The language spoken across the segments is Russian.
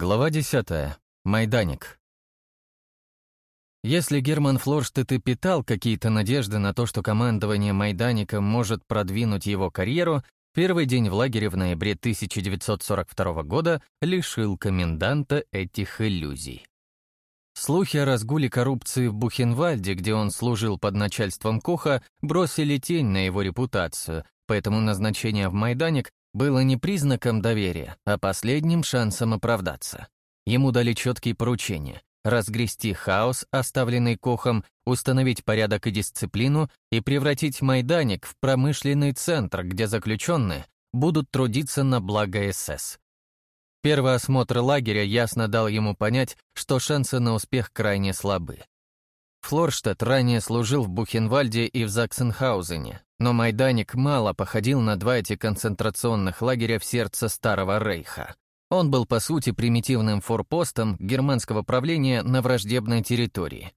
Глава 10. Майданик. Если Герман Флорштедт и питал какие-то надежды на то, что командование Майдаником может продвинуть его карьеру, первый день в лагере в ноябре 1942 года лишил коменданта этих иллюзий. Слухи о разгуле коррупции в Бухенвальде, где он служил под начальством Коха, бросили тень на его репутацию, поэтому назначение в Майданик было не признаком доверия, а последним шансом оправдаться. Ему дали четкие поручения — разгрести хаос, оставленный Кохом, установить порядок и дисциплину и превратить Майданик в промышленный центр, где заключенные будут трудиться на благо СС. Первый осмотр лагеря ясно дал ему понять, что шансы на успех крайне слабы. Флорштадт ранее служил в Бухенвальде и в Заксенхаузене, но Майданик мало походил на два эти концентрационных лагеря в сердце Старого Рейха. Он был, по сути, примитивным форпостом германского правления на враждебной территории.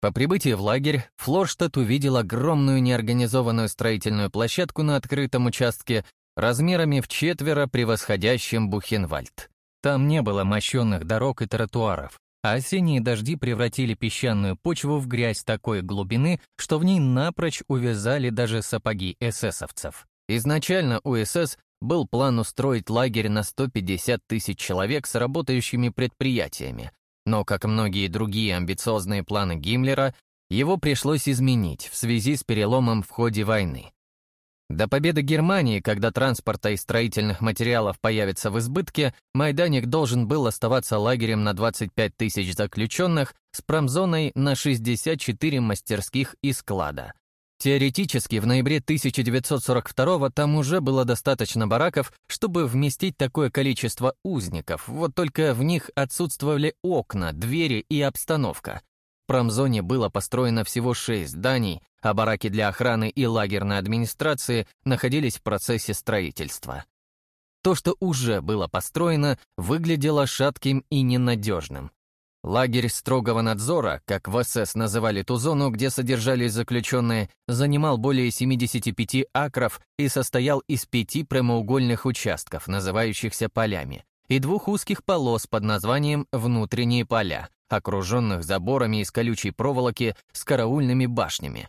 По прибытии в лагерь Флорштадт увидел огромную неорганизованную строительную площадку на открытом участке размерами в четверо превосходящим Бухенвальд. Там не было мощенных дорог и тротуаров, а осенние дожди превратили песчаную почву в грязь такой глубины, что в ней напрочь увязали даже сапоги эсэсовцев. Изначально у СС был план устроить лагерь на 150 тысяч человек с работающими предприятиями, но, как многие другие амбициозные планы Гиммлера, его пришлось изменить в связи с переломом в ходе войны. До победы Германии, когда транспорта и строительных материалов появится в избытке, Майданик должен был оставаться лагерем на 25 тысяч заключенных с промзоной на 64 мастерских и склада. Теоретически, в ноябре 1942 там уже было достаточно бараков, чтобы вместить такое количество узников, вот только в них отсутствовали окна, двери и обстановка. В промзоне было построено всего шесть зданий, а бараки для охраны и лагерной администрации находились в процессе строительства. То, что уже было построено, выглядело шатким и ненадежным. Лагерь строгого надзора, как в СС называли ту зону, где содержались заключенные, занимал более 75 акров и состоял из пяти прямоугольных участков, называющихся полями, и двух узких полос под названием «внутренние поля», окруженных заборами из колючей проволоки с караульными башнями.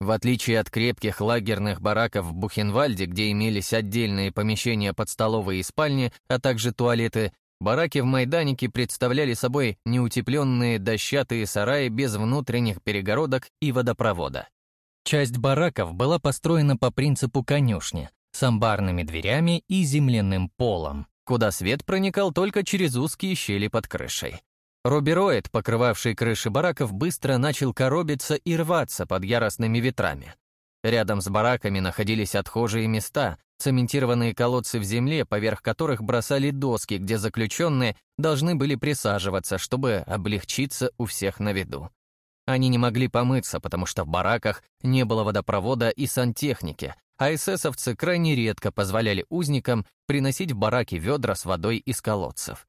В отличие от крепких лагерных бараков в Бухенвальде, где имелись отдельные помещения под столовые и спальни, а также туалеты, бараки в Майданике представляли собой неутепленные дощатые сараи без внутренних перегородок и водопровода. Часть бараков была построена по принципу конюшни, с амбарными дверями и земляным полом, куда свет проникал только через узкие щели под крышей. Рубероид, покрывавший крыши бараков, быстро начал коробиться и рваться под яростными ветрами. Рядом с бараками находились отхожие места, цементированные колодцы в земле, поверх которых бросали доски, где заключенные должны были присаживаться, чтобы облегчиться у всех на виду. Они не могли помыться, потому что в бараках не было водопровода и сантехники, а эсэсовцы крайне редко позволяли узникам приносить в бараки ведра с водой из колодцев.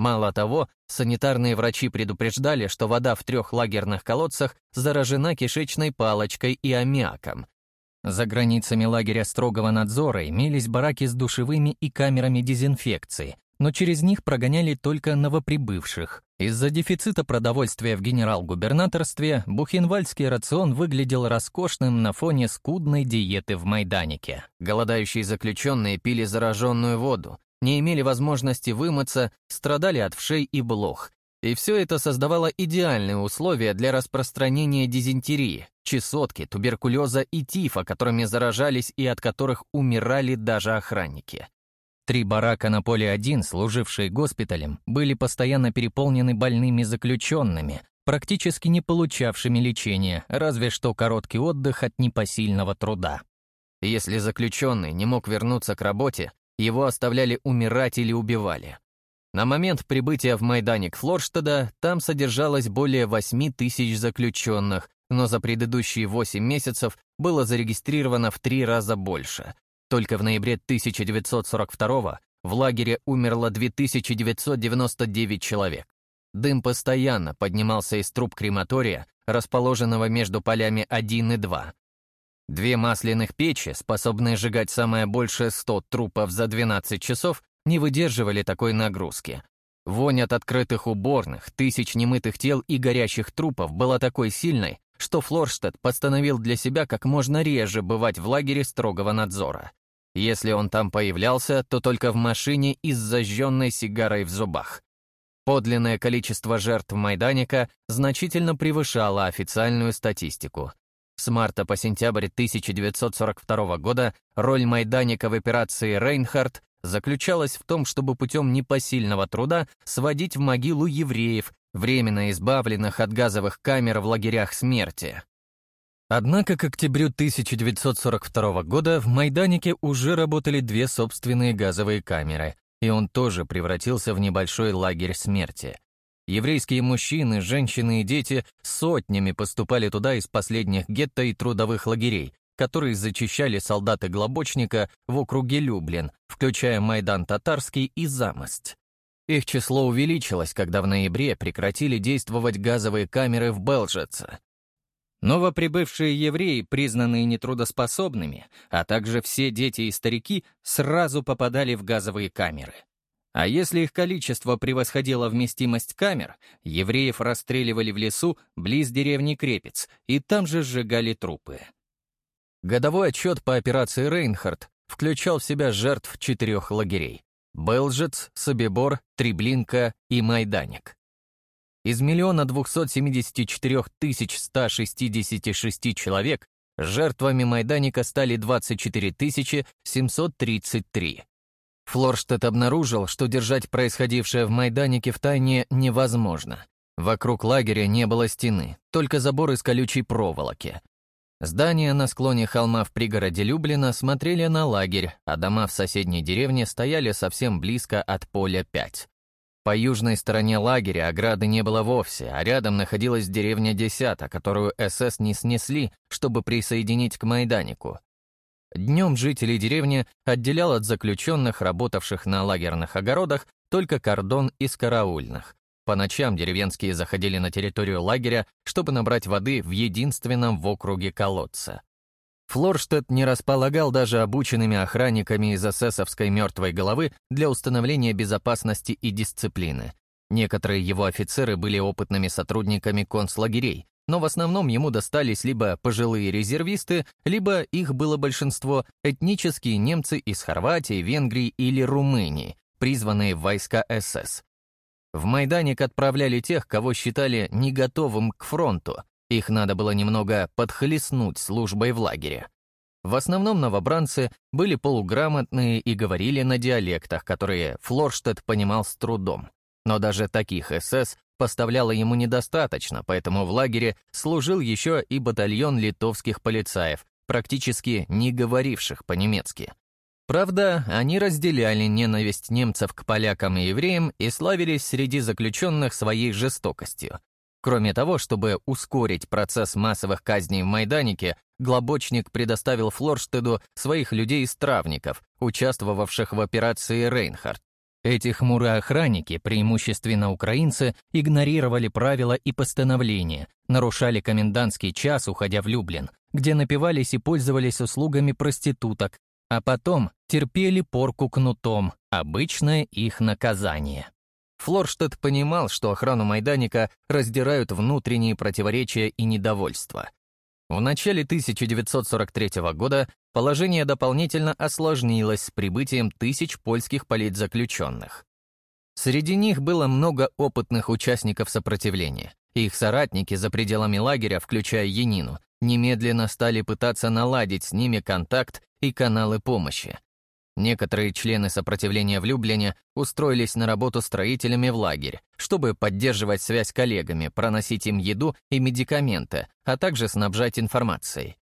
Мало того, санитарные врачи предупреждали, что вода в трех лагерных колодцах заражена кишечной палочкой и аммиаком. За границами лагеря строгого надзора имелись бараки с душевыми и камерами дезинфекции, но через них прогоняли только новоприбывших. Из-за дефицита продовольствия в генерал-губернаторстве бухенвальдский рацион выглядел роскошным на фоне скудной диеты в Майданике. Голодающие заключенные пили зараженную воду, не имели возможности вымыться, страдали от вшей и блох. И все это создавало идеальные условия для распространения дизентерии, чесотки, туберкулеза и тифа, которыми заражались и от которых умирали даже охранники. Три барака на поле 1, служившие госпиталем, были постоянно переполнены больными заключенными, практически не получавшими лечения, разве что короткий отдых от непосильного труда. Если заключенный не мог вернуться к работе, его оставляли умирать или убивали. На момент прибытия в Майданик Флорштада там содержалось более 8 тысяч заключенных, но за предыдущие 8 месяцев было зарегистрировано в три раза больше. Только в ноябре 1942 в лагере умерло 2999 человек. Дым постоянно поднимался из труб крематория, расположенного между полями 1 и 2, Две масляных печи, способные сжигать самое большее 100 трупов за 12 часов, не выдерживали такой нагрузки. Вонь от открытых уборных, тысяч немытых тел и горящих трупов была такой сильной, что Флорштадт постановил для себя как можно реже бывать в лагере строгого надзора. Если он там появлялся, то только в машине и с зажженной сигарой в зубах. Подлинное количество жертв Майданика значительно превышало официальную статистику. С марта по сентябрь 1942 года роль Майданика в операции «Рейнхард» заключалась в том, чтобы путем непосильного труда сводить в могилу евреев, временно избавленных от газовых камер в лагерях смерти. Однако к октябрю 1942 года в Майданике уже работали две собственные газовые камеры, и он тоже превратился в небольшой лагерь смерти. Еврейские мужчины, женщины и дети сотнями поступали туда из последних гетто и трудовых лагерей, которые зачищали солдаты Глобочника в округе Люблин, включая Майдан Татарский и Замость. Их число увеличилось, когда в ноябре прекратили действовать газовые камеры в Белжице. Новоприбывшие евреи, признанные нетрудоспособными, а также все дети и старики, сразу попадали в газовые камеры. А если их количество превосходило вместимость камер, евреев расстреливали в лесу близ деревни Крепец и там же сжигали трупы. Годовой отчет по операции «Рейнхард» включал в себя жертв четырех лагерей — Белжец, Собибор, Треблинка и Майданик. Из миллиона 274 тысяч 166 человек жертвами Майданика стали 24 тысячи 733. Флорштадт обнаружил, что держать происходившее в Майданике в тайне невозможно. Вокруг лагеря не было стены, только забор из колючей проволоки. Здания на склоне холма в пригороде Люблина смотрели на лагерь, а дома в соседней деревне стояли совсем близко от поля 5. По южной стороне лагеря ограды не было вовсе, а рядом находилась деревня Десята, которую СС не снесли, чтобы присоединить к Майданику. Днем жителей деревни отделял от заключенных, работавших на лагерных огородах, только кордон из караульных. По ночам деревенские заходили на территорию лагеря, чтобы набрать воды в единственном в округе колодца. Флорштадт не располагал даже обученными охранниками из эсэсовской мертвой головы для установления безопасности и дисциплины. Некоторые его офицеры были опытными сотрудниками концлагерей, но в основном ему достались либо пожилые резервисты, либо их было большинство этнические немцы из Хорватии, Венгрии или Румынии, призванные в войска СС. В Майданик отправляли тех, кого считали не готовым к фронту, их надо было немного подхлестнуть службой в лагере. В основном новобранцы были полуграмотные и говорили на диалектах, которые Флорштадт понимал с трудом. Но даже таких СС поставляло ему недостаточно, поэтому в лагере служил еще и батальон литовских полицаев, практически не говоривших по-немецки. Правда, они разделяли ненависть немцев к полякам и евреям и славились среди заключенных своей жестокостью. Кроме того, чтобы ускорить процесс массовых казней в Майданике, Глобочник предоставил Флорштеду своих людей-стравников, участвовавших в операции «Рейнхард». Эти хмурые охранники, преимущественно украинцы, игнорировали правила и постановления, нарушали комендантский час, уходя в Люблин, где напивались и пользовались услугами проституток, а потом терпели порку кнутом, обычное их наказание. Флорштадт понимал, что охрану Майданика раздирают внутренние противоречия и недовольство. В начале 1943 года положение дополнительно осложнилось с прибытием тысяч польских политзаключенных. Среди них было много опытных участников сопротивления. Их соратники за пределами лагеря, включая Янину, немедленно стали пытаться наладить с ними контакт и каналы помощи. Некоторые члены сопротивления в Люблине устроились на работу строителями в лагерь, чтобы поддерживать связь коллегами, проносить им еду и медикаменты, а также снабжать информацией.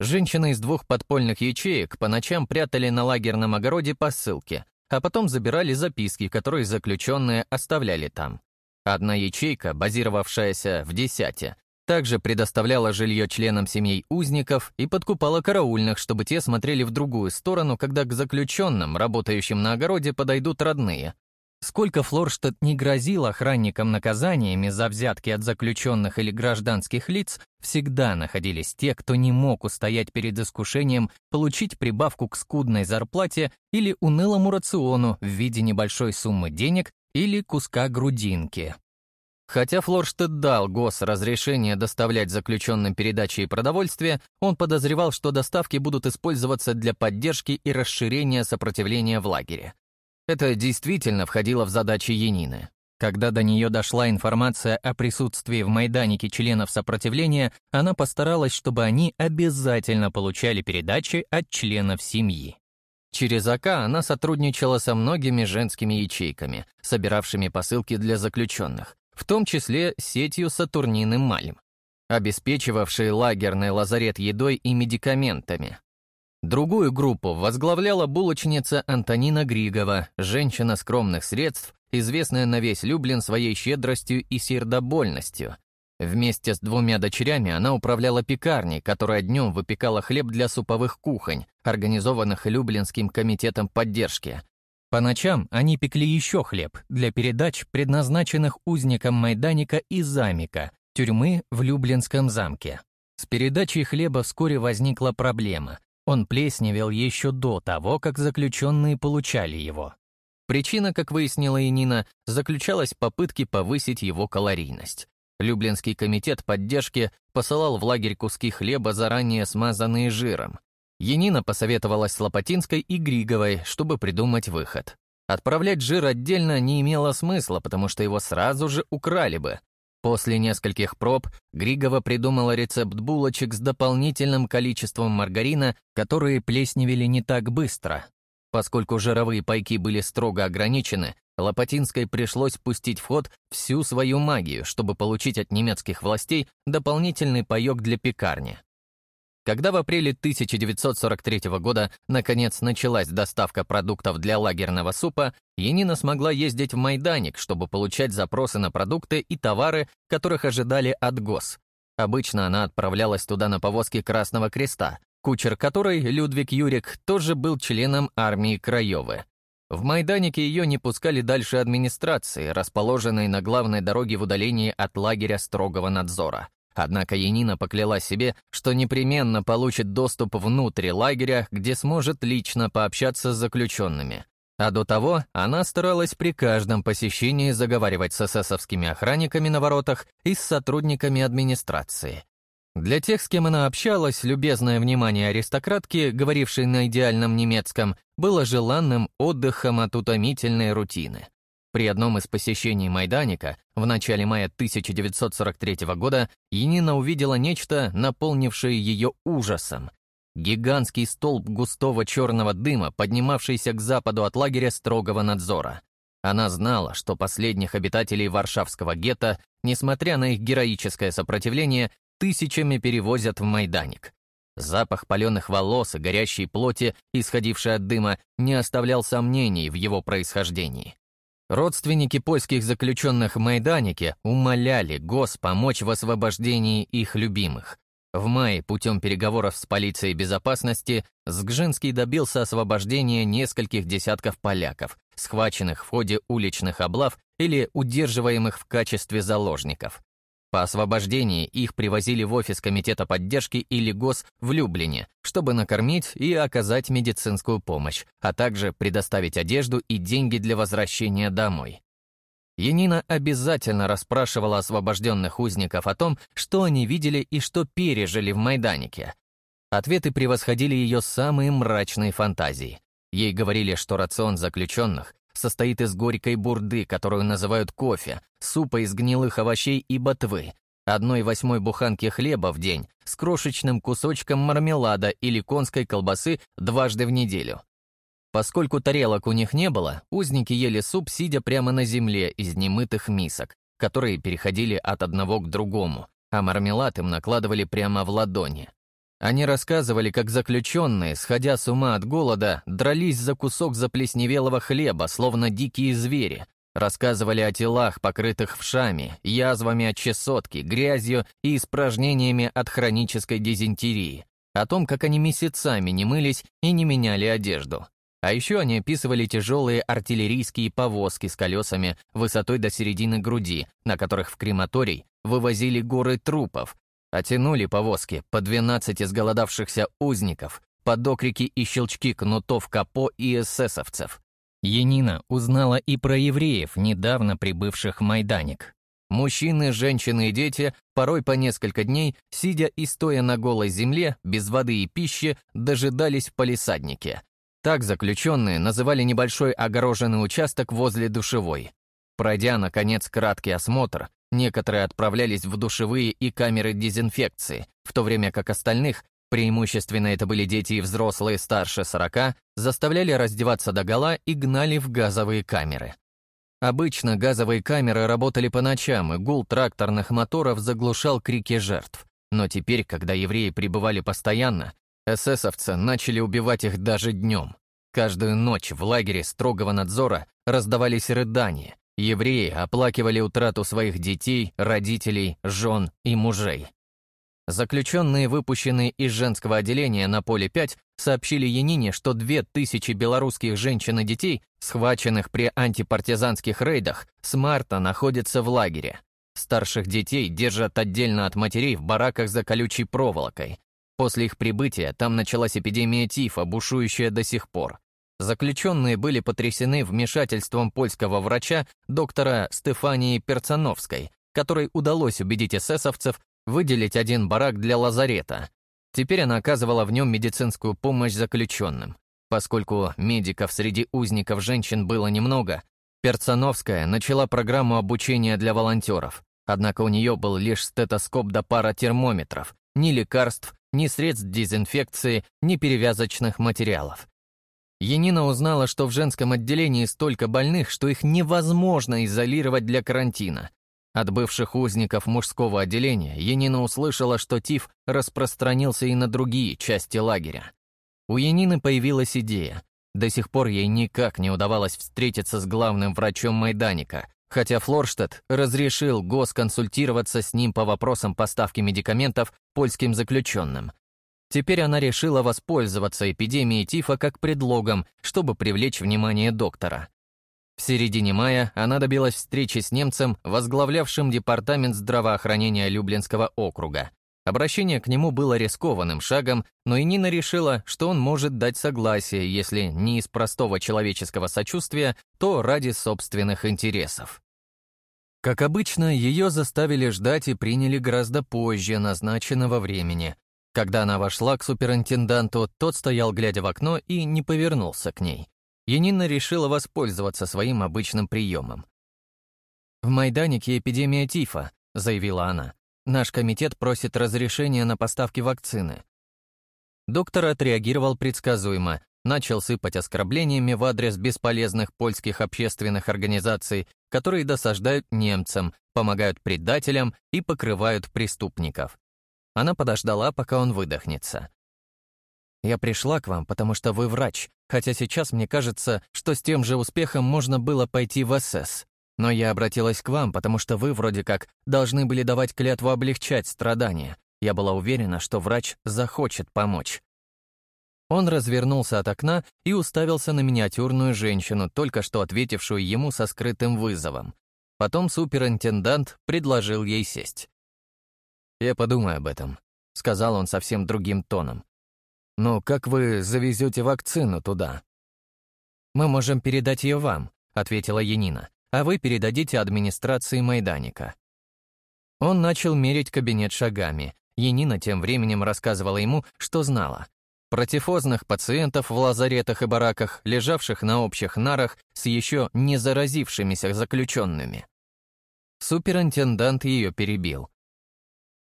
Женщины из двух подпольных ячеек по ночам прятали на лагерном огороде посылки, а потом забирали записки, которые заключенные оставляли там. Одна ячейка, базировавшаяся в Десяте, также предоставляла жилье членам семей узников и подкупала караульных, чтобы те смотрели в другую сторону, когда к заключенным, работающим на огороде, подойдут родные. Сколько Флорштадт не грозил охранникам наказаниями за взятки от заключенных или гражданских лиц, всегда находились те, кто не мог устоять перед искушением получить прибавку к скудной зарплате или унылому рациону в виде небольшой суммы денег или куска грудинки. Хотя Флорштедт дал ГОС разрешение доставлять заключенным передачи и продовольствие, он подозревал, что доставки будут использоваться для поддержки и расширения сопротивления в лагере. Это действительно входило в задачи Янины. Когда до нее дошла информация о присутствии в Майданике членов сопротивления, она постаралась, чтобы они обязательно получали передачи от членов семьи. Через АК она сотрудничала со многими женскими ячейками, собиравшими посылки для заключенных, в том числе сетью Сатурнины Мальм, обеспечивавшей лагерный лазарет едой и медикаментами. Другую группу возглавляла булочница Антонина Григова, женщина скромных средств, известная на весь Люблин своей щедростью и сердобольностью. Вместе с двумя дочерями она управляла пекарней, которая днем выпекала хлеб для суповых кухонь, организованных Люблинским комитетом поддержки, по ночам они пекли еще хлеб для передач, предназначенных узникам Майданика и Замика, тюрьмы в Люблинском замке. С передачей хлеба вскоре возникла проблема. Он плесневел еще до того, как заключенные получали его. Причина, как выяснила Инина, заключалась в попытке повысить его калорийность. Люблинский комитет поддержки посылал в лагерь куски хлеба, заранее смазанные жиром. Янина посоветовалась с Лопатинской и Григовой, чтобы придумать выход. Отправлять жир отдельно не имело смысла, потому что его сразу же украли бы. После нескольких проб Григова придумала рецепт булочек с дополнительным количеством маргарина, которые плесневели не так быстро. Поскольку жировые пайки были строго ограничены, Лопатинской пришлось пустить в ход всю свою магию, чтобы получить от немецких властей дополнительный паёк для пекарни. Когда в апреле 1943 года наконец началась доставка продуктов для лагерного супа, Янина смогла ездить в Майданик, чтобы получать запросы на продукты и товары, которых ожидали от ГОС. Обычно она отправлялась туда на повозке Красного Креста, кучер которой, Людвиг Юрик, тоже был членом армии Краевы. В Майданике ее не пускали дальше администрации, расположенной на главной дороге в удалении от лагеря строгого надзора. Однако Янина поклялась себе, что непременно получит доступ внутрь лагеря, где сможет лично пообщаться с заключенными. А до того она старалась при каждом посещении заговаривать с эсэсовскими охранниками на воротах и с сотрудниками администрации. Для тех, с кем она общалась, любезное внимание аристократки, говорившей на идеальном немецком, было желанным отдыхом от утомительной рутины. При одном из посещений Майданика в начале мая 1943 года Янина увидела нечто, наполнившее ее ужасом. Гигантский столб густого черного дыма, поднимавшийся к западу от лагеря строгого надзора. Она знала, что последних обитателей Варшавского гетто, несмотря на их героическое сопротивление, тысячами перевозят в Майданик. Запах паленых волос и горящей плоти, исходивший от дыма, не оставлял сомнений в его происхождении. Родственники польских заключенных в Майданике умоляли ГОС помочь в освобождении их любимых. В мае путем переговоров с полицией безопасности Сгжинский добился освобождения нескольких десятков поляков, схваченных в ходе уличных облав или удерживаемых в качестве заложников. По освобождении их привозили в офис Комитета поддержки или ГОС в Люблине, чтобы накормить и оказать медицинскую помощь, а также предоставить одежду и деньги для возвращения домой. Янина обязательно расспрашивала освобожденных узников о том, что они видели и что пережили в Майданике. Ответы превосходили ее самые мрачные фантазии. Ей говорили, что рацион заключенных состоит из горькой бурды, которую называют кофе, супа из гнилых овощей и ботвы, одной восьмой буханки хлеба в день с крошечным кусочком мармелада или конской колбасы дважды в неделю. Поскольку тарелок у них не было, узники ели суп, сидя прямо на земле из немытых мисок, которые переходили от одного к другому, а мармелад им накладывали прямо в ладони. Они рассказывали, как заключенные, сходя с ума от голода, дрались за кусок заплесневелого хлеба, словно дикие звери. Рассказывали о телах, покрытых вшами, язвами от чесотки, грязью и испражнениями от хронической дизентерии. О том, как они месяцами не мылись и не меняли одежду. А еще они описывали тяжелые артиллерийские повозки с колесами высотой до середины груди, на которых в крематорий вывозили горы трупов, Оттянули повозки по 12 изголодавшихся узников, под окрики и щелчки кнутов капо и эсэсовцев. Янина узнала и про евреев, недавно прибывших в Майданик. Мужчины, женщины и дети, порой по несколько дней, сидя и стоя на голой земле, без воды и пищи, дожидались в палисаднике. Так заключенные называли небольшой огороженный участок возле душевой. Пройдя, наконец, краткий осмотр, некоторые отправлялись в душевые и камеры дезинфекции, в то время как остальных, преимущественно это были дети и взрослые старше 40, заставляли раздеваться догола и гнали в газовые камеры. Обычно газовые камеры работали по ночам, и гул тракторных моторов заглушал крики жертв. Но теперь, когда евреи пребывали постоянно, эсэсовцы начали убивать их даже днем. Каждую ночь в лагере строгого надзора раздавались рыдания. Евреи оплакивали утрату своих детей, родителей, жен и мужей. Заключенные, выпущенные из женского отделения на поле 5, сообщили Янине, что две тысячи белорусских женщин и детей, схваченных при антипартизанских рейдах, с марта находятся в лагере. Старших детей держат отдельно от матерей в бараках за колючей проволокой. После их прибытия там началась эпидемия тифа, бушующая до сих пор. Заключенные были потрясены вмешательством польского врача доктора Стефании Перцановской, которой удалось убедить эсэсовцев выделить один барак для лазарета. Теперь она оказывала в нем медицинскую помощь заключенным. Поскольку медиков среди узников женщин было немного, Перцановская начала программу обучения для волонтеров, однако у нее был лишь стетоскоп до пара термометров, ни лекарств, ни средств дезинфекции, ни перевязочных материалов. Енина узнала, что в женском отделении столько больных, что их невозможно изолировать для карантина, от бывших узников мужского отделения Янина услышала, что тиф распространился и на другие части лагеря. У Янины появилась идея. До сих пор ей никак не удавалось встретиться с главным врачом Майданика, хотя Флорштадт разрешил ГОС консультироваться с ним по вопросам поставки медикаментов польским заключенным. Теперь она решила воспользоваться эпидемией тифа как предлогом, чтобы привлечь внимание доктора. В середине мая она добилась встречи с немцем, возглавлявшим департамент здравоохранения Люблинского округа. Обращение к нему было рискованным шагом, но и Нина решила, что он может дать согласие, если не из простого человеческого сочувствия, то ради собственных интересов. Как обычно, ее заставили ждать и приняли гораздо позже назначенного времени. Когда она вошла к суперинтенданту, тот стоял, глядя в окно, и не повернулся к ней. Янина решила воспользоваться своим обычным приемом. «В Майданике эпидемия тифа», — заявила она. «Наш комитет просит разрешения на поставки вакцины». Доктор отреагировал предсказуемо, начал сыпать оскорблениями в адрес бесполезных польских общественных организаций, которые досаждают немцам, помогают предателям и покрывают преступников. Она подождала, пока он выдохнется. «Я пришла к вам, потому что вы врач, хотя сейчас мне кажется, что с тем же успехом можно было пойти в СС. Но я обратилась к вам, потому что вы вроде как должны были давать клятву облегчать страдания. Я была уверена, что врач захочет помочь. Он развернулся от окна и уставился на миниатюрную женщину, только что ответившую ему со скрытым вызовом. Потом суперинтендант предложил ей сесть. «Я подумаю об этом», — сказал он совсем другим тоном. «Но как вы завезете вакцину туда?» «Мы можем передать ее вам», — ответила Янина, «а вы передадите администрации Майданика». Он начал мерить кабинет шагами. Янина тем временем рассказывала ему, что знала. Протифозных пациентов в лазаретах и бараках, лежавших на общих нарах с еще не заразившимися заключенными. Суперинтендант ее перебил.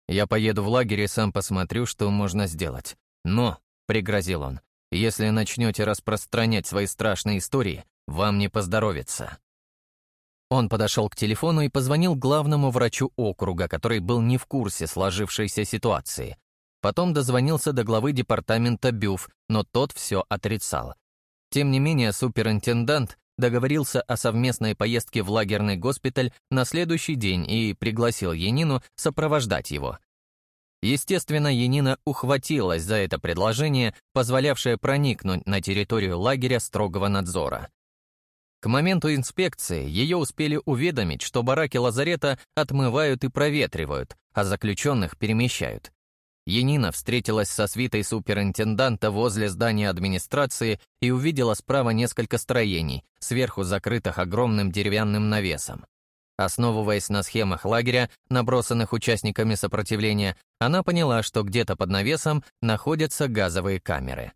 «Я поеду в лагерь и сам посмотрю, что можно сделать. Но пригрозил он. «Если начнете распространять свои страшные истории, вам не поздоровится». Он подошел к телефону и позвонил главному врачу округа, который был не в курсе сложившейся ситуации. Потом дозвонился до главы департамента БЮФ, но тот все отрицал. Тем не менее, суперинтендант договорился о совместной поездке в лагерный госпиталь на следующий день и пригласил Янину сопровождать его. Естественно, Янина ухватилась за это предложение, позволявшее проникнуть на территорию лагеря строгого надзора. К моменту инспекции ее успели уведомить, что бараки лазарета отмывают и проветривают, а заключенных перемещают. Янина встретилась со свитой суперинтенданта возле здания администрации и увидела справа несколько строений, сверху закрытых огромным деревянным навесом. Основываясь на схемах лагеря, набросанных участниками сопротивления, она поняла, что где-то под навесом находятся газовые камеры.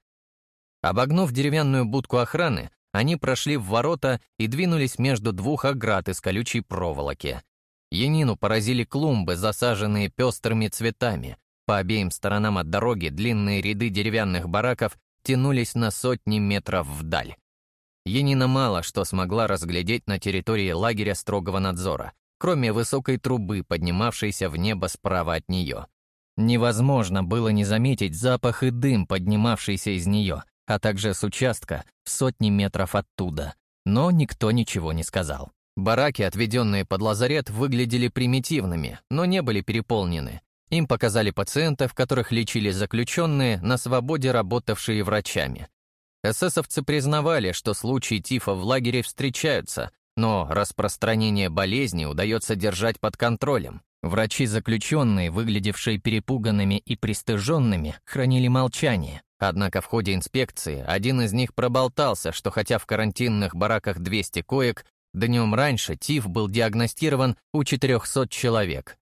Обогнув деревянную будку охраны, они прошли в ворота и двинулись между двух оград из колючей проволоки. Янину поразили клумбы, засаженные пестрыми цветами. По обеим сторонам от дороги длинные ряды деревянных бараков тянулись на сотни метров вдаль. Янина мало что смогла разглядеть на территории лагеря строгого надзора, кроме высокой трубы, поднимавшейся в небо справа от нее. Невозможно было не заметить запах и дым, поднимавшийся из нее, а также с участка в сотни метров оттуда. Но никто ничего не сказал. Бараки, отведенные под лазарет, выглядели примитивными, но не были переполнены. Им показали пациентов, которых лечили заключенные, на свободе работавшие врачами. Эсэсовцы признавали, что случаи тифа в лагере встречаются, но распространение болезни удается держать под контролем. Врачи-заключенные, выглядевшие перепуганными и пристыженными, хранили молчание. Однако в ходе инспекции один из них проболтался, что хотя в карантинных бараках 200 коек, днем раньше тиф был диагностирован у 400 человек,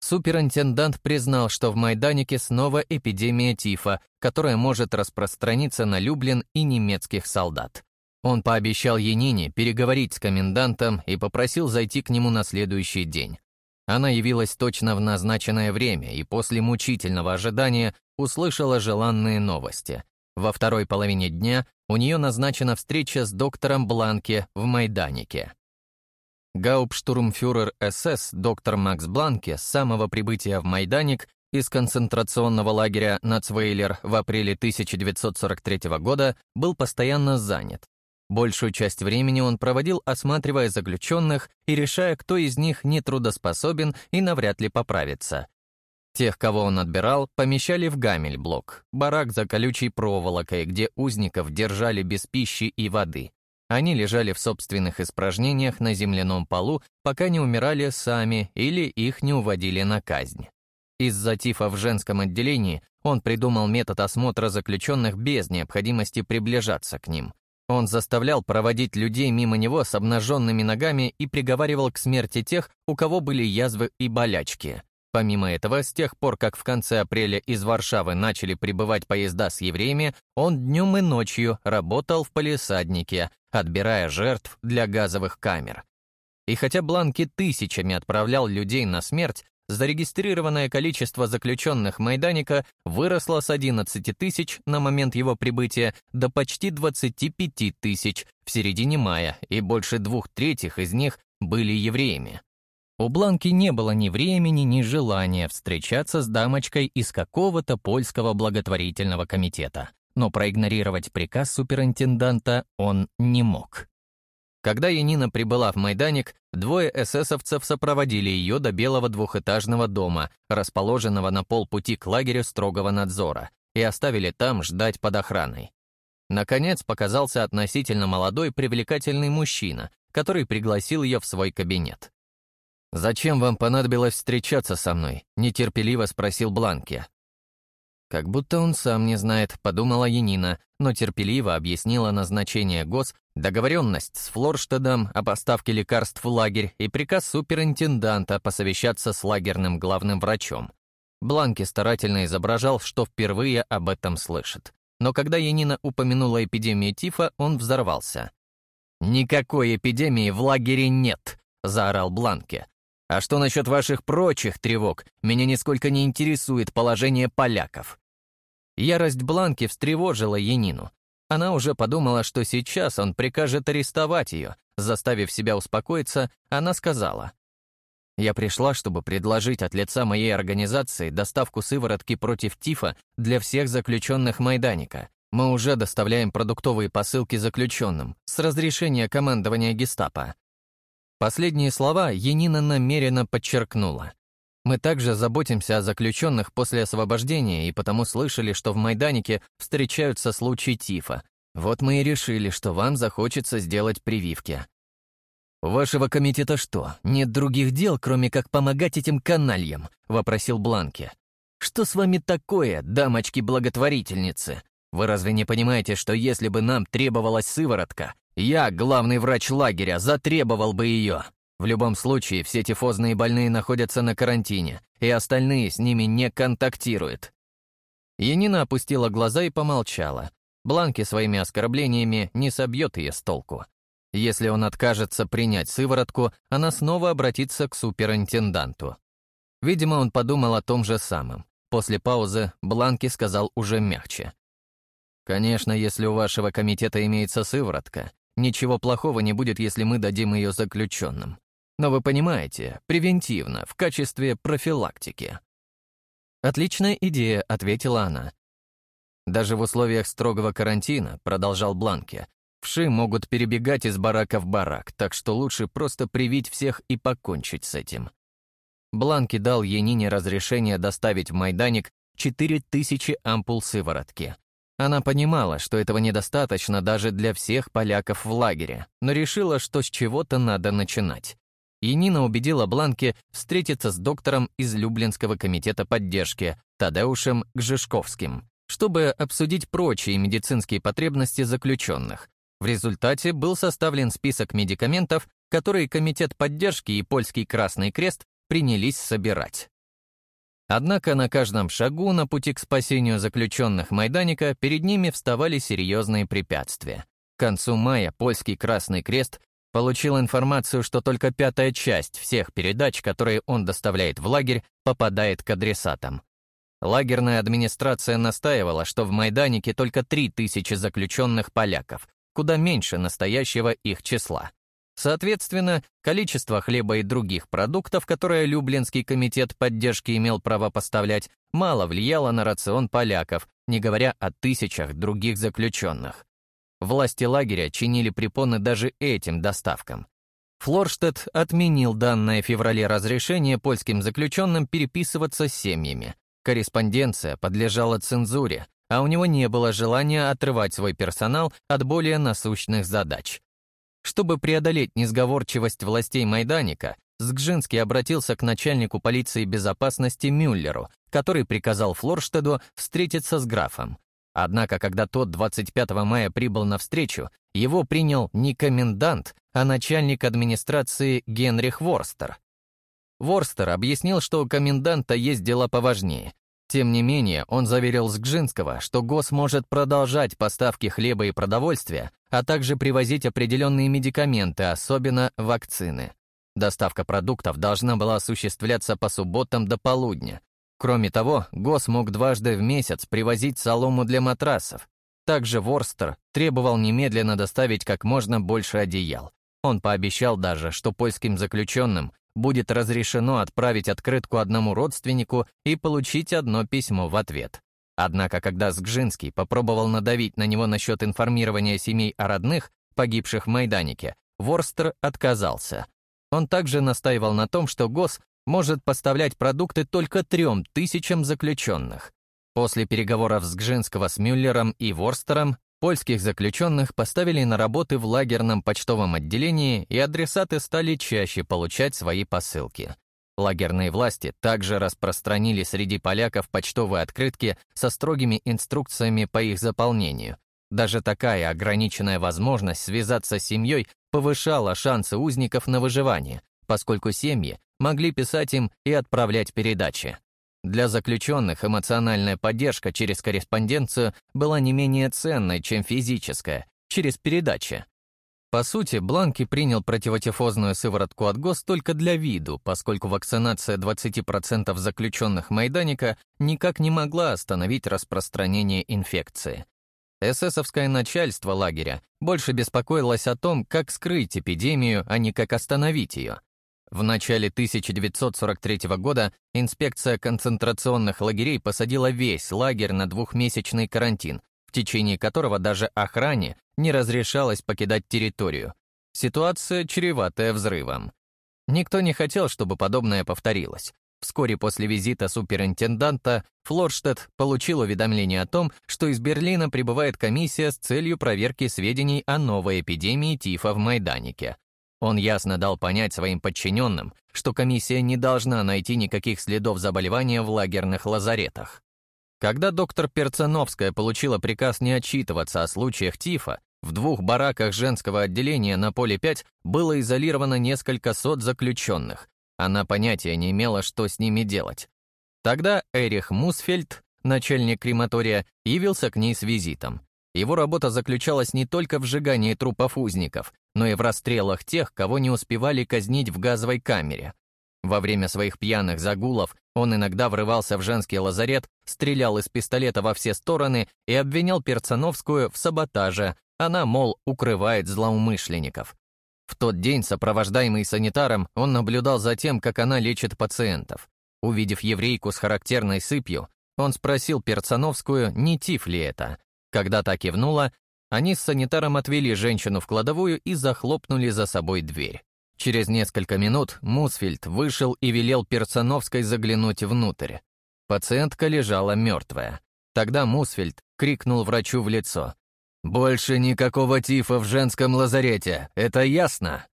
Суперинтендант признал, что в Майданике снова эпидемия тифа, которая может распространиться на Люблин и немецких солдат. Он пообещал Янине переговорить с комендантом и попросил зайти к нему на следующий день. Она явилась точно в назначенное время и после мучительного ожидания услышала желанные новости. Во второй половине дня у нее назначена встреча с доктором Бланке в Майданике. Гауптштурмфюрер СС доктор Макс Бланке с самого прибытия в Майданик из концентрационного лагеря Нацвейлер в апреле 1943 года был постоянно занят. Большую часть времени он проводил, осматривая заключенных и решая, кто из них нетрудоспособен и навряд ли поправится. Тех, кого он отбирал, помещали в Гамельблок, барак за колючей проволокой, где узников держали без пищи и воды. Они лежали в собственных испражнениях на земляном полу, пока не умирали сами или их не уводили на казнь. Из-за тифа в женском отделении он придумал метод осмотра заключенных без необходимости приближаться к ним. Он заставлял проводить людей мимо него с обнаженными ногами и приговаривал к смерти тех, у кого были язвы и болячки. Помимо этого, с тех пор, как в конце апреля из Варшавы начали прибывать поезда с евреями, он днем и ночью работал в полисаднике, отбирая жертв для газовых камер. И хотя Бланки тысячами отправлял людей на смерть, зарегистрированное количество заключенных Майданика выросло с 11 тысяч на момент его прибытия до почти 25 тысяч в середине мая, и больше двух третьих из них были евреями. У Бланки не было ни времени, ни желания встречаться с дамочкой из какого-то польского благотворительного комитета, но проигнорировать приказ суперинтенданта он не мог. Когда Янина прибыла в Майданик, двое эсэсовцев сопроводили ее до белого двухэтажного дома, расположенного на полпути к лагерю строгого надзора, и оставили там ждать под охраной. Наконец показался относительно молодой привлекательный мужчина, который пригласил ее в свой кабинет. «Зачем вам понадобилось встречаться со мной?» — нетерпеливо спросил Бланки. Как будто он сам не знает, подумала Янина, но терпеливо объяснила назначение ГОС, договоренность с Флорштедом о поставке лекарств в лагерь и приказ суперинтенданта посовещаться с лагерным главным врачом. Бланки старательно изображал, что впервые об этом слышит. Но когда Янина упомянула эпидемию тифа, он взорвался. «Никакой эпидемии в лагере нет!» — заорал Бланке. А что насчет ваших прочих тревог? Меня нисколько не интересует положение поляков». Ярость Бланки встревожила Янину. Она уже подумала, что сейчас он прикажет арестовать ее. Заставив себя успокоиться, она сказала. «Я пришла, чтобы предложить от лица моей организации доставку сыворотки против тифа для всех заключенных Майданика. Мы уже доставляем продуктовые посылки заключенным с разрешения командования гестапо. Последние слова Енина намеренно подчеркнула. Мы также заботимся о заключенных после освобождения и потому слышали, что в Майданике встречаются случаи тифа. Вот мы и решили, что вам захочется сделать прививки. «У вашего комитета что, нет других дел, кроме как помогать этим канальям?» — вопросил Бланки. Что с вами такое, дамочки-благотворительницы? Вы разве не понимаете, что если бы нам требовалась сыворотка, я, главный врач лагеря, затребовал бы ее? В любом случае, все тифозные больные находятся на карантине, и остальные с ними не контактируют. Янина опустила глаза и помолчала. Бланки своими оскорблениями не собьет ее с толку. Если он откажется принять сыворотку, она снова обратится к суперинтенданту. Видимо, он подумал о том же самом. После паузы Бланки сказал уже мягче. «Конечно, если у вашего комитета имеется сыворотка, ничего плохого не будет, если мы дадим ее заключенным. Но вы понимаете, превентивно, в качестве профилактики». «Отличная идея», — ответила она. «Даже в условиях строгого карантина», — продолжал Бланки, «вши могут перебегать из барака в барак, так что лучше просто привить всех и покончить с этим». Бланки дал Янине разрешение доставить в Майданик 4000 ампул сыворотки. Она понимала, что этого недостаточно даже для всех поляков в лагере, но решила, что с чего-то надо начинать. Янина убедила Бланки встретиться с доктором из Люблинского комитета поддержки Тадеушем Гжишковским, чтобы обсудить прочие медицинские потребности заключенных. В результате был составлен список медикаментов, которые Комитет поддержки и Польский Красный Крест принялись собирать. Однако на каждом шагу на пути к спасению заключенных Майданика перед ними вставали серьезные препятствия. К концу мая польский Красный Крест получил информацию, что только пятая часть всех передач, которые он доставляет в лагерь, попадает к адресатам. Лагерная администрация настаивала, что в Майданике только 3000 заключенных поляков, куда меньше настоящего их числа. Соответственно, количество хлеба и других продуктов, которые Люблинский комитет поддержки имел право поставлять, мало влияло на рацион поляков, не говоря о тысячах других заключенных. Власти лагеря чинили препоны даже этим доставкам. Флорштадт отменил данное в феврале разрешение польским заключенным переписываться с семьями. Корреспонденция подлежала цензуре, а у него не было желания отрывать свой персонал от более насущных задач. Чтобы преодолеть несговорчивость властей Майданика, Сгжинский обратился к начальнику полиции безопасности Мюллеру, который приказал Флорштеду встретиться с графом. Однако, когда тот 25 мая прибыл на встречу, его принял не комендант, а начальник администрации Генрих Ворстер. Ворстер объяснил, что у коменданта есть дела поважнее, тем не менее, он заверил Сгжинского, что ГОС может продолжать поставки хлеба и продовольствия, а также привозить определенные медикаменты, особенно вакцины. Доставка продуктов должна была осуществляться по субботам до полудня. Кроме того, ГОС мог дважды в месяц привозить солому для матрасов. Также Ворстер требовал немедленно доставить как можно больше одеял. Он пообещал даже, что польским заключенным будет разрешено отправить открытку одному родственнику и получить одно письмо в ответ. Однако, когда Сгжинский попробовал надавить на него насчет информирования семей о родных, погибших в Майданике, Ворстер отказался. Он также настаивал на том, что ГОС может поставлять продукты только трем тысячам заключенных. После переговоров Сгжинского с Мюллером и Ворстером Польских заключенных поставили на работы в лагерном почтовом отделении, и адресаты стали чаще получать свои посылки. Лагерные власти также распространили среди поляков почтовые открытки со строгими инструкциями по их заполнению. Даже такая ограниченная возможность связаться с семьей повышала шансы узников на выживание, поскольку семьи могли писать им и отправлять передачи. Для заключенных эмоциональная поддержка через корреспонденцию была не менее ценной, чем физическая, через передачи. По сути, Бланки принял противотифозную сыворотку от ГОС только для виду, поскольку вакцинация 20% заключенных Майданика никак не могла остановить распространение инфекции. Эсэсовское начальство лагеря больше беспокоилось о том, как скрыть эпидемию, а не как остановить ее. В начале 1943 года инспекция концентрационных лагерей посадила весь лагерь на двухмесячный карантин, в течение которого даже охране не разрешалось покидать территорию. Ситуация чреватая взрывом. Никто не хотел, чтобы подобное повторилось. Вскоре после визита суперинтенданта Флорштадт получил уведомление о том, что из Берлина прибывает комиссия с целью проверки сведений о новой эпидемии тифа в Майданике. Он ясно дал понять своим подчиненным, что комиссия не должна найти никаких следов заболевания в лагерных лазаретах. Когда доктор Перцановская получила приказ не отчитываться о случаях тифа, в двух бараках женского отделения на поле 5 было изолировано несколько сот заключенных. Она понятия не имела, что с ними делать. Тогда Эрих Мусфельд, начальник крематория, явился к ней с визитом. Его работа заключалась не только в сжигании трупов узников, но и в расстрелах тех, кого не успевали казнить в газовой камере. Во время своих пьяных загулов он иногда врывался в женский лазарет, стрелял из пистолета во все стороны и обвинял Перцановскую в саботаже. Она, мол, укрывает злоумышленников. В тот день, сопровождаемый санитаром, он наблюдал за тем, как она лечит пациентов. Увидев еврейку с характерной сыпью, он спросил Перцановскую, не тиф ли это. Когда та кивнула, они с санитаром отвели женщину в кладовую и захлопнули за собой дверь. Через несколько минут Мусфельд вышел и велел Перцановской заглянуть внутрь. Пациентка лежала мертвая. Тогда Мусфельд крикнул врачу в лицо. «Больше никакого тифа в женском лазарете, это ясно?»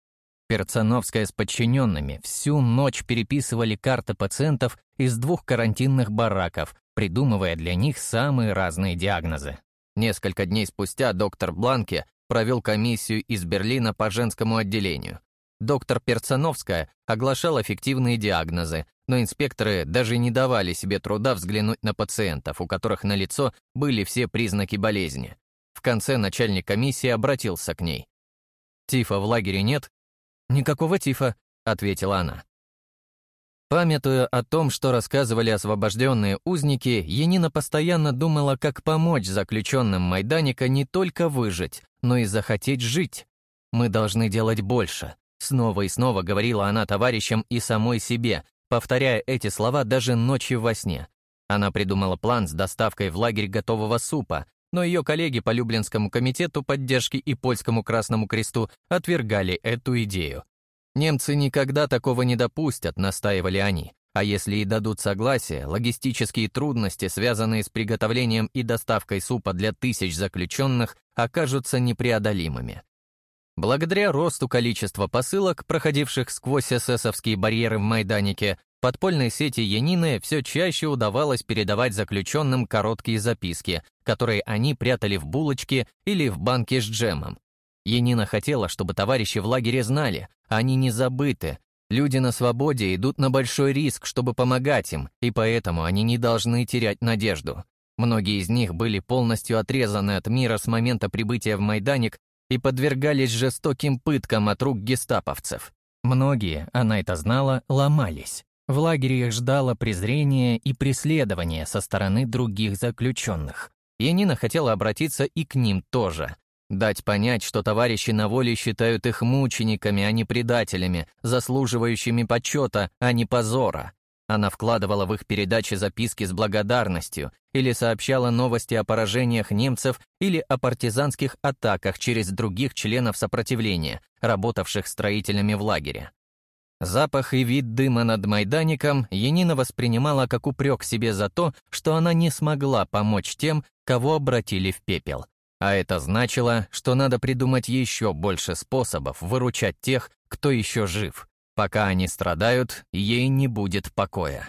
Перцановская с подчиненными всю ночь переписывали карты пациентов из двух карантинных бараков, придумывая для них самые разные диагнозы. Несколько дней спустя доктор Бланке провел комиссию из Берлина по женскому отделению. Доктор Перцановская оглашал эффективные диагнозы, но инспекторы даже не давали себе труда взглянуть на пациентов, у которых на лицо были все признаки болезни. В конце начальник комиссии обратился к ней. «Тифа в лагере нет?» «Никакого тифа», — ответила она. Памятуя о том, что рассказывали освобожденные узники, Янина постоянно думала, как помочь заключенным Майданика не только выжить, но и захотеть жить. «Мы должны делать больше», — снова и снова говорила она товарищам и самой себе, повторяя эти слова даже ночью во сне. Она придумала план с доставкой в лагерь готового супа, но ее коллеги по Люблинскому комитету поддержки и Польскому Красному Кресту отвергали эту идею. Немцы никогда такого не допустят, настаивали они. А если и дадут согласие, логистические трудности, связанные с приготовлением и доставкой супа для тысяч заключенных, окажутся непреодолимыми. Благодаря росту количества посылок, проходивших сквозь эсэсовские барьеры в Майданике, подпольной сети Янины все чаще удавалось передавать заключенным короткие записки, которые они прятали в булочке или в банке с джемом. Енина хотела, чтобы товарищи в лагере знали, они не забыты. Люди на свободе идут на большой риск, чтобы помогать им, и поэтому они не должны терять надежду. Многие из них были полностью отрезаны от мира с момента прибытия в Майданик и подвергались жестоким пыткам от рук гестаповцев. Многие, она это знала, ломались. В лагере их ждало презрение и преследование со стороны других заключенных. Янина хотела обратиться и к ним тоже. Дать понять, что товарищи на воле считают их мучениками, а не предателями, заслуживающими почета, а не позора. Она вкладывала в их передачи записки с благодарностью или сообщала новости о поражениях немцев или о партизанских атаках через других членов сопротивления, работавших строителями в лагере. Запах и вид дыма над Майдаником Енина воспринимала как упрек себе за то, что она не смогла помочь тем, кого обратили в пепел. А это значило, что надо придумать еще больше способов выручать тех, кто еще жив. Пока они страдают, ей не будет покоя.